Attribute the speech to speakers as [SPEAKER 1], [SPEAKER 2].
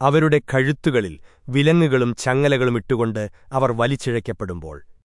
[SPEAKER 1] അവരുടെ കഴുത്തുകളിൽ വിലങ്ങുകളും ചങ്ങലകളും ഇട്ടുകൊണ്ട് അവർ വലിച്ചിഴയ്ക്കപ്പെടുമ്പോൾ